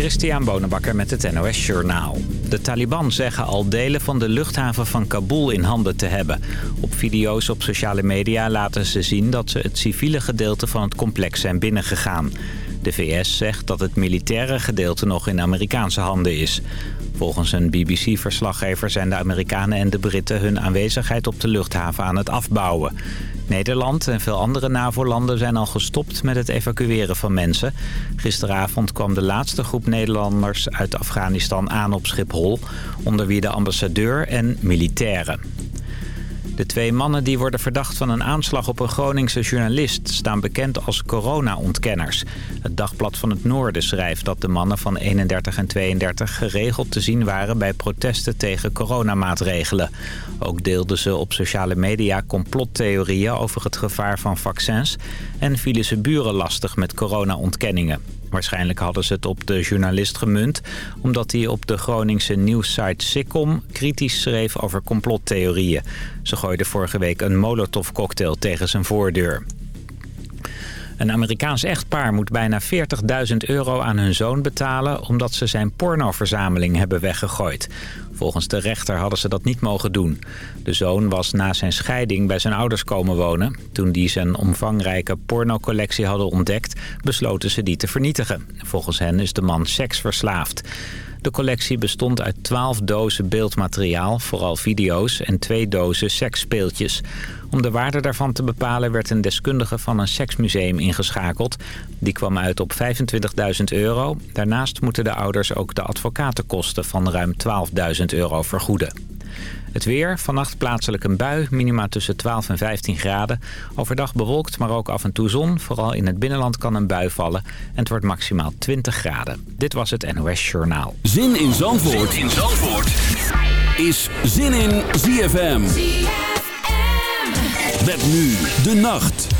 Christian Bonenbakker met het NOS Journaal. De Taliban zeggen al delen van de luchthaven van Kabul in handen te hebben. Op video's op sociale media laten ze zien dat ze het civiele gedeelte van het complex zijn binnengegaan. De VS zegt dat het militaire gedeelte nog in Amerikaanse handen is. Volgens een BBC-verslaggever zijn de Amerikanen en de Britten hun aanwezigheid op de luchthaven aan het afbouwen. Nederland en veel andere NAVO-landen zijn al gestopt met het evacueren van mensen. Gisteravond kwam de laatste groep Nederlanders uit Afghanistan aan op Schiphol... onder wie de ambassadeur en militairen. De twee mannen die worden verdacht van een aanslag op een Groningse journalist... staan bekend als corona-ontkenners. Het Dagblad van het Noorden schrijft dat de mannen van 31 en 32... geregeld te zien waren bij protesten tegen coronamaatregelen. Ook deelden ze op sociale media complottheorieën over het gevaar van vaccins... en vielen ze buren lastig met corona-ontkenningen. Waarschijnlijk hadden ze het op de journalist gemunt... omdat hij op de Groningse nieuwssite Sikkom kritisch schreef over complottheorieën. Ze gooiden vorige week een molotovcocktail tegen zijn voordeur. Een Amerikaans echtpaar moet bijna 40.000 euro aan hun zoon betalen... omdat ze zijn pornoverzameling hebben weggegooid. Volgens de rechter hadden ze dat niet mogen doen. De zoon was na zijn scheiding bij zijn ouders komen wonen. Toen die zijn omvangrijke pornocollectie hadden ontdekt... besloten ze die te vernietigen. Volgens hen is de man seksverslaafd. De collectie bestond uit 12 dozen beeldmateriaal, vooral video's... en twee dozen seksspeeltjes. Om de waarde daarvan te bepalen werd een deskundige van een seksmuseum ingeschakeld. Die kwam uit op 25.000 euro. Daarnaast moeten de ouders ook de advocatenkosten van ruim 12.000 euro vergoeden. Het weer, vannacht plaatselijk een bui, minima tussen 12 en 15 graden. Overdag bewolkt, maar ook af en toe zon. Vooral in het binnenland kan een bui vallen. En het wordt maximaal 20 graden. Dit was het NOS Journaal. Zin in Zandvoort, zin in Zandvoort. is Zin in ZFM. ZFM. Met nu de nacht.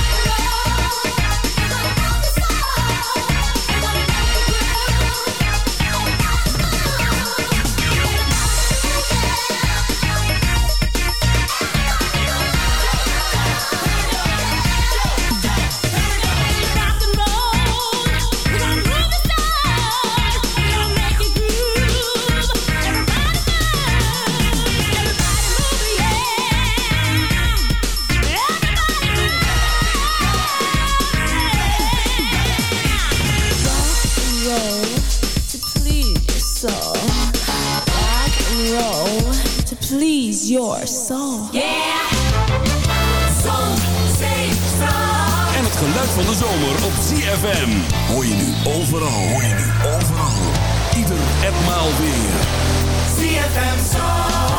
Your soul. Yeah! Zon, zee, En het geluid van de zomer op ZFM. Hoor je nu overal, hoor je nu overal. Ieder en maal weer. ZFM Zandvoort.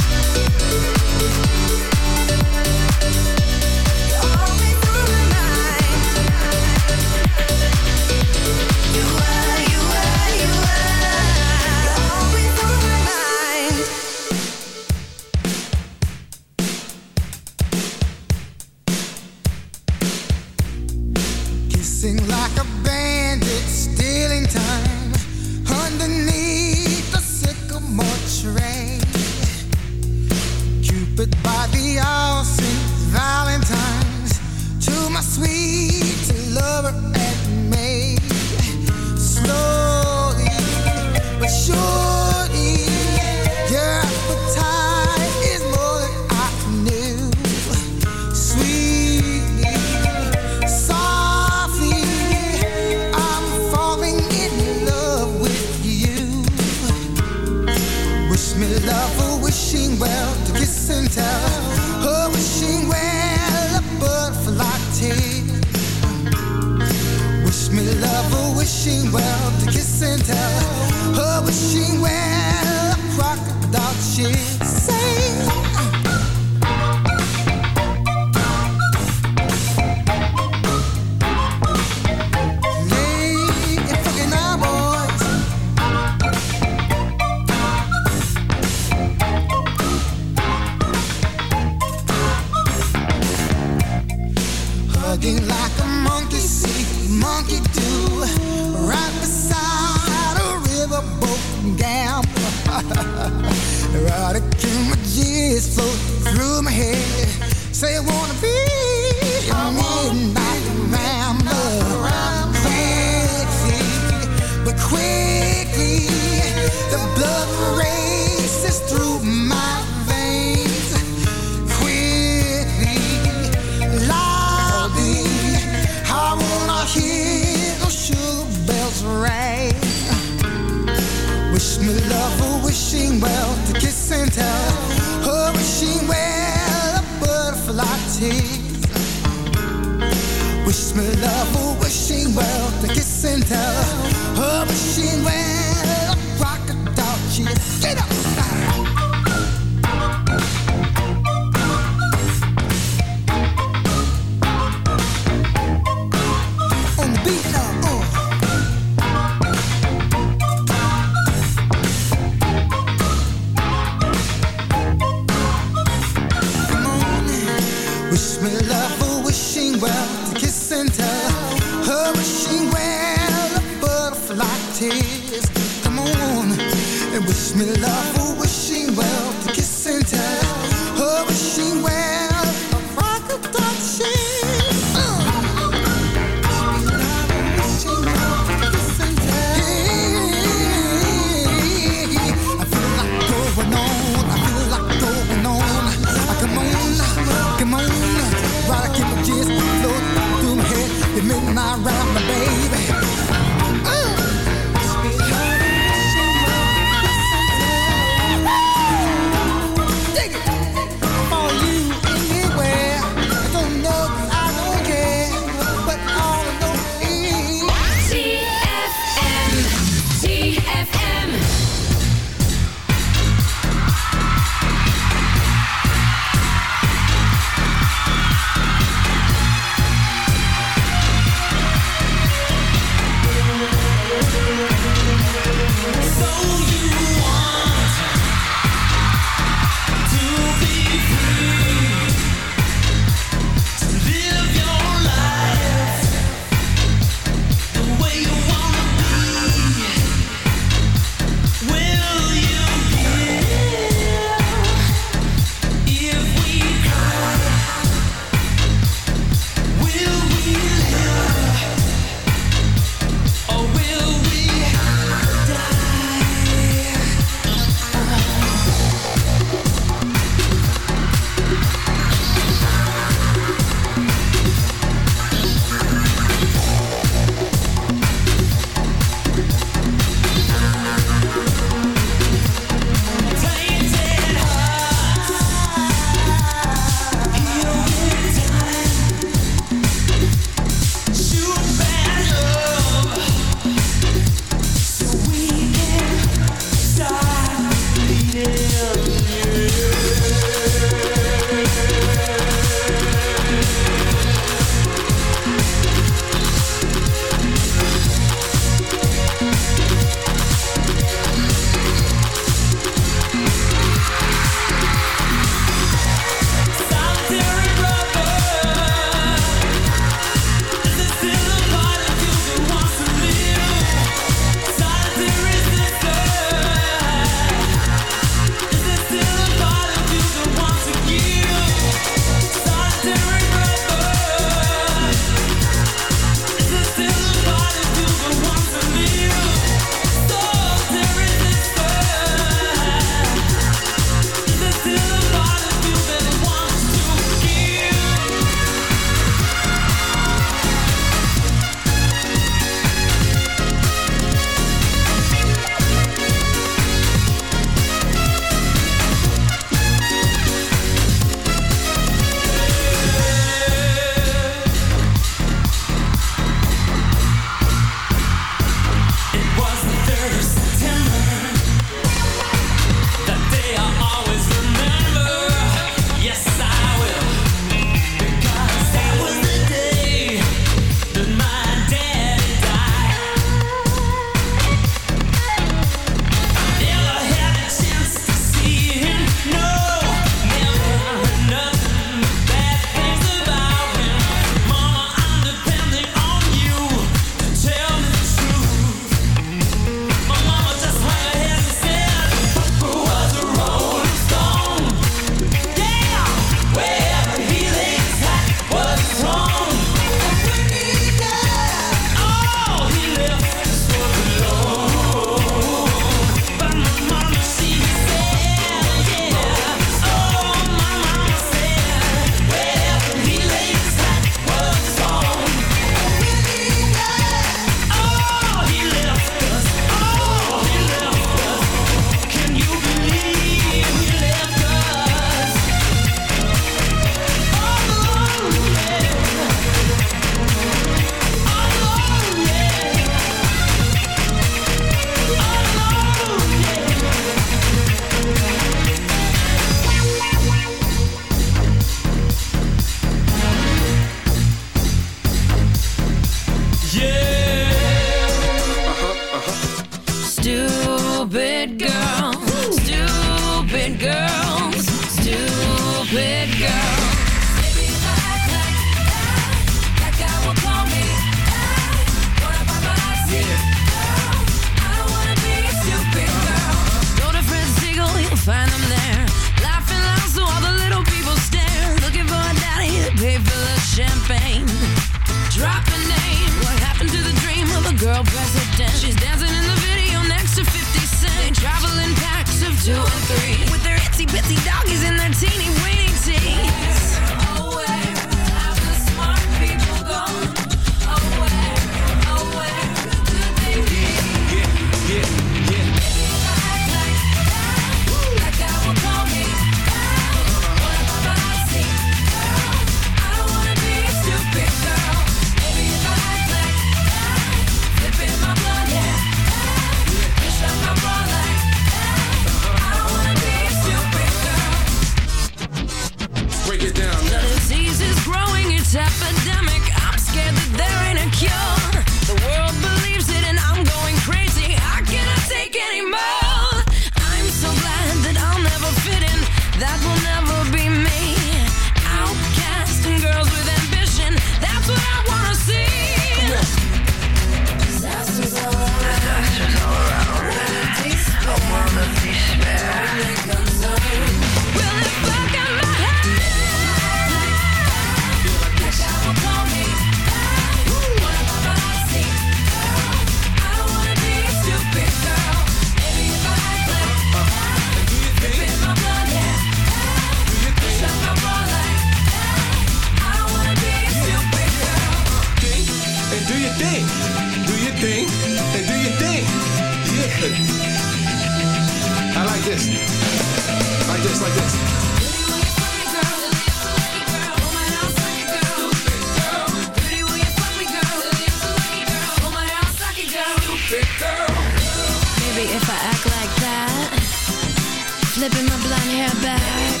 hair back.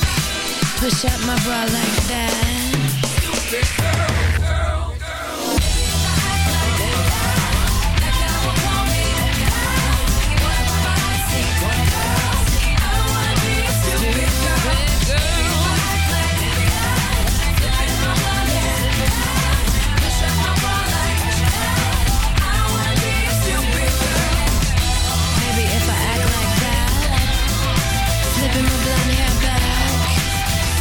Push up my bra like that.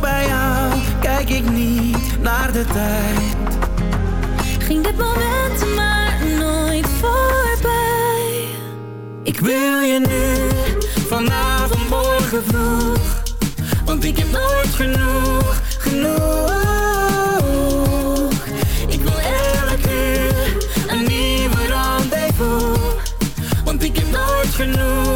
Bij jou kijk ik niet naar de tijd. Ging dit moment maar nooit voorbij. Ik wil je nu, vanavond, morgen vroeg. Want ik heb nooit genoeg, genoeg. Ik wil elke uur een nieuwe rendezvous. Want ik heb nooit genoeg.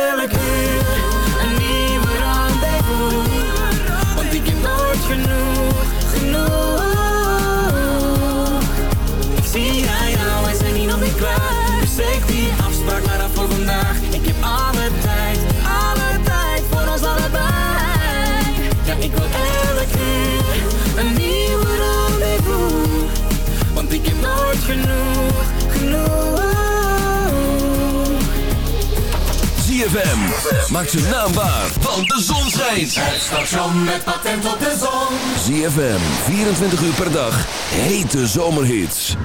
zeg die afspraak maar af voor vandaag. Ik heb alle tijd, alle tijd voor ons allebei. Ja, ik wil elke uur een nieuwe rendezvous. Want ik heb nooit genoeg, genoeg. ZFM. Maak zijn naam waar, want de zon schijnt. Het station met patent op de zon. ZFM, 24 uur per dag. Hete zomerhits.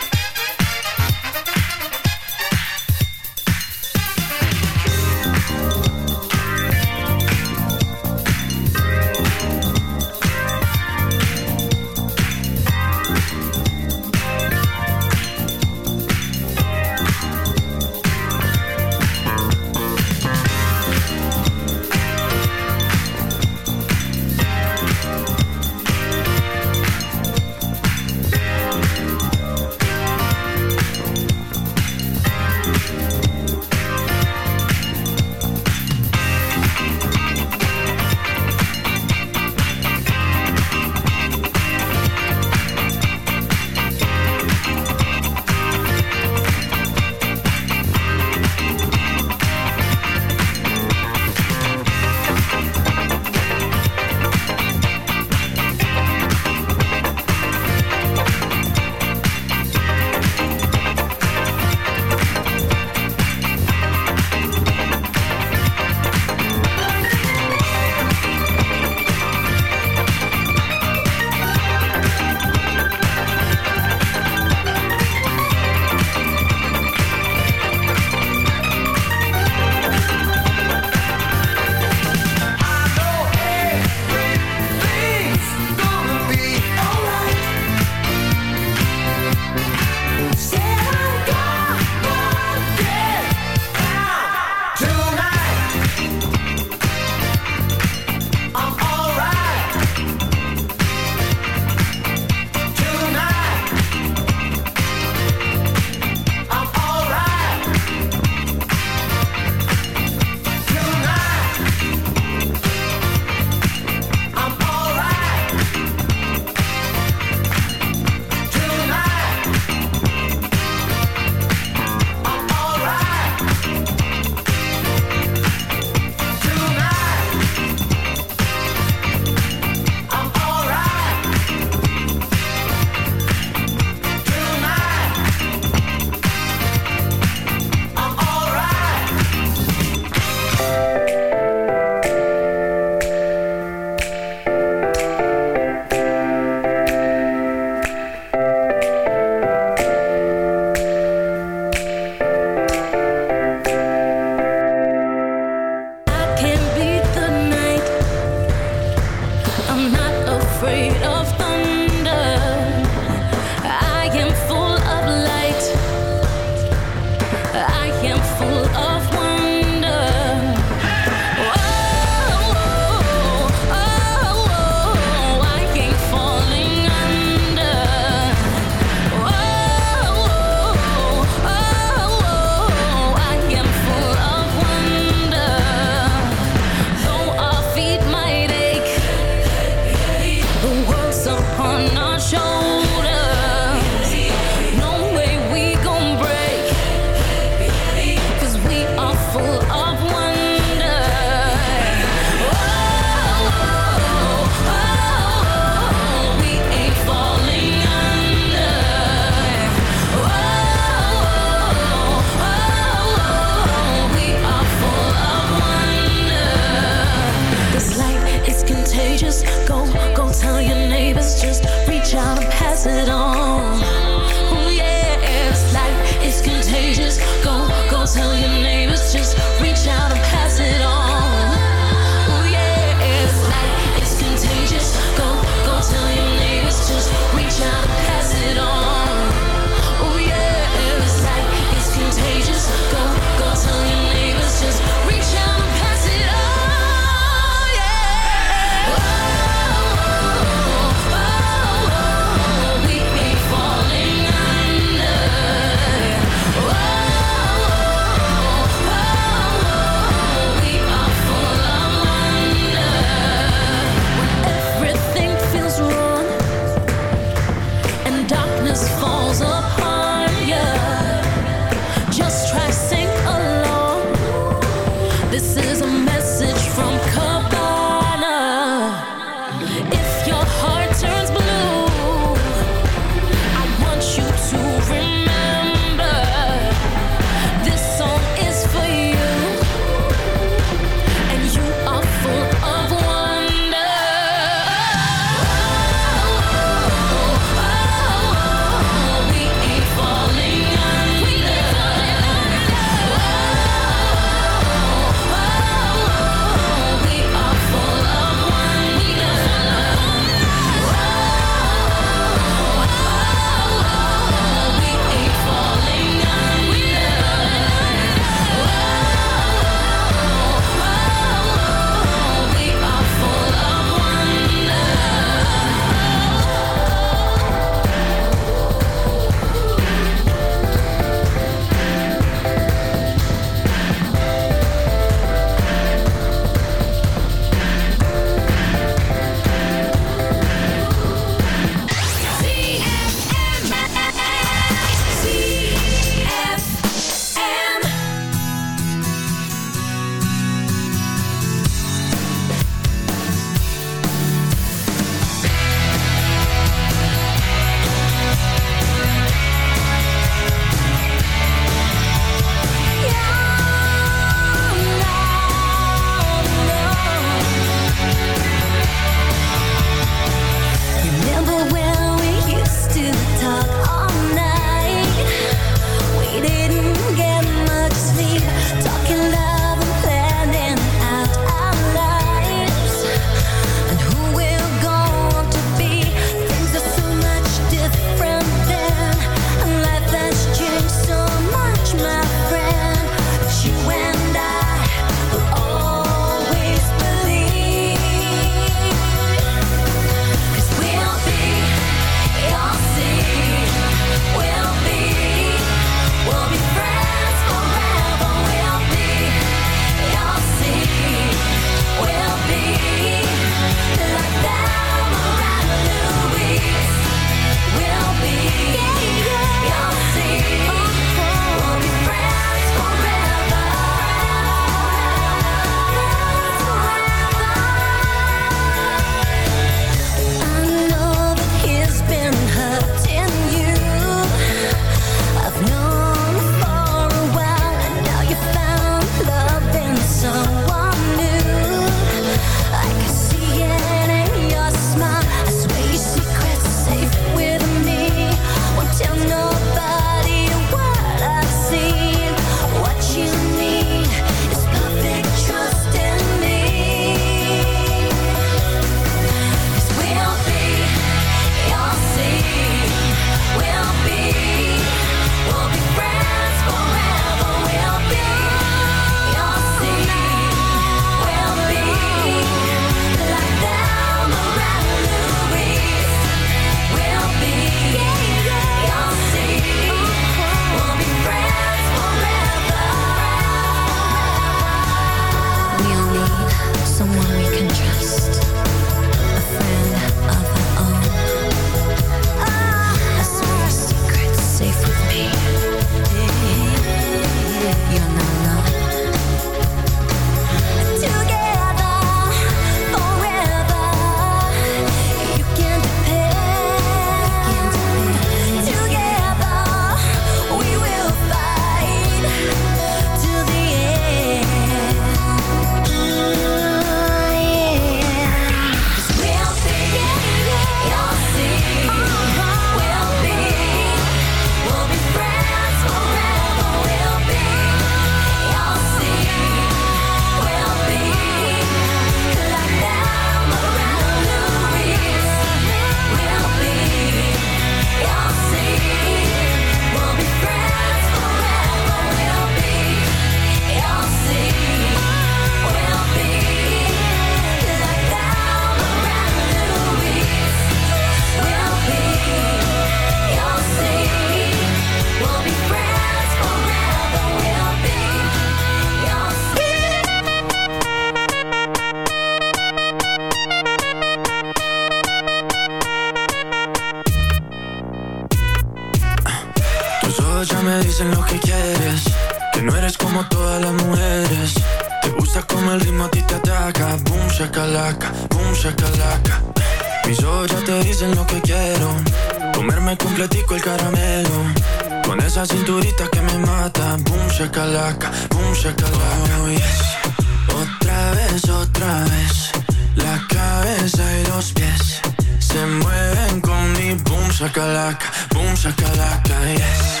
shakalaka, boom shakalaka, yes.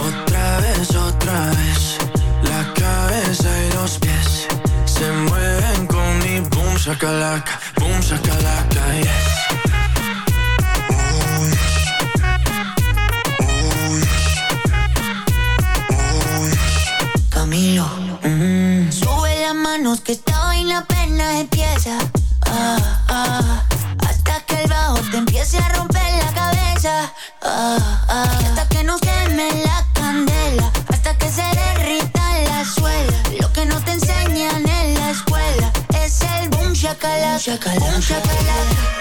Otra vez, otra vez, la cabeza y los pies se mueven con mi boom shakalaka, boom shakalaka, yes.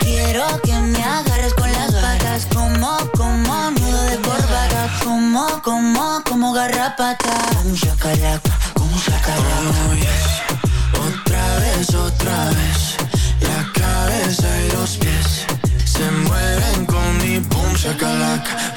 Quiero que me agarres con las patas, como, como nudo de corbata, como, como, como garrapata. Como chacalaca, como chacalaca. Oh. Otra vez, otra vez, la cabeza y los pies se mueven con mi boom chacalaca.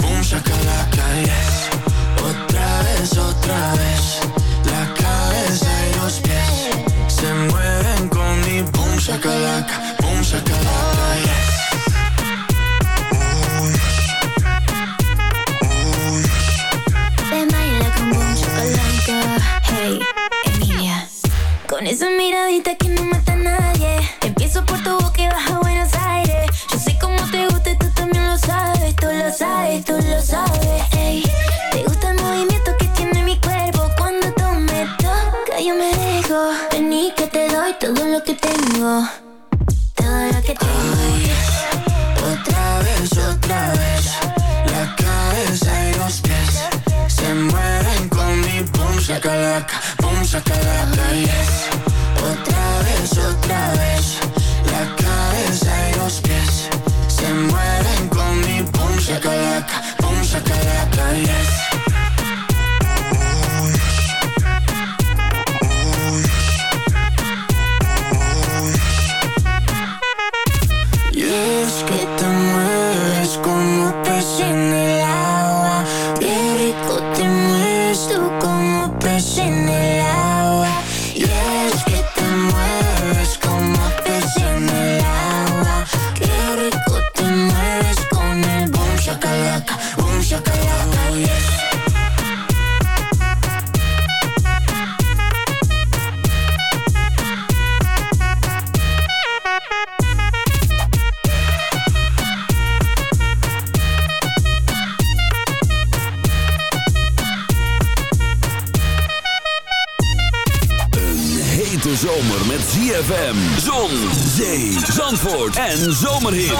zomerhit.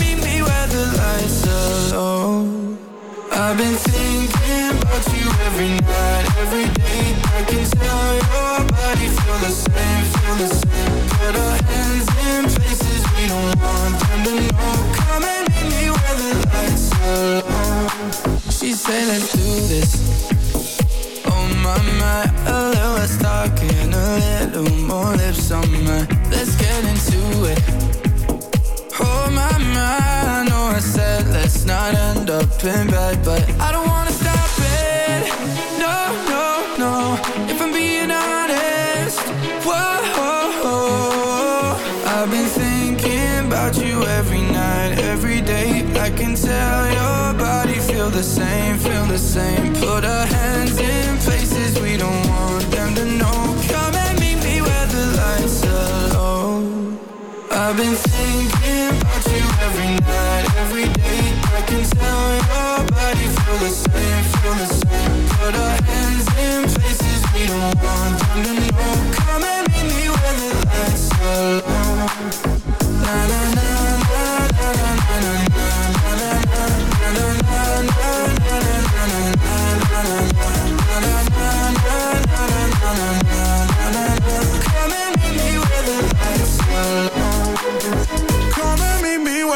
the lights are low. I've been thinking about you every night, every day. I can tell your body feel the same, feel the same. Put our hands in places we don't want them to know. Come and meet me where the lights are low. She said, let's do this. Oh my my, a little less talking, a little more lips on. Let's get into it. Oh my I know I said let's not end up in bed, but I don't wanna stop it. No, no, no. If I'm being honest, whoa. I've been thinking about you every night, every day. I can tell your body feel the same, feel the same. Put our hands in places we don't want them to know. I've been thinking about you every night, every day. I can tell your body the same, the same. Our hands in places we don't want them to know. Come and meet me where the lights are low. Na na na